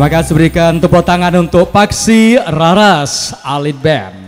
Terima kasih berikan tepuk tangan untuk Paksi Raras Alit Band.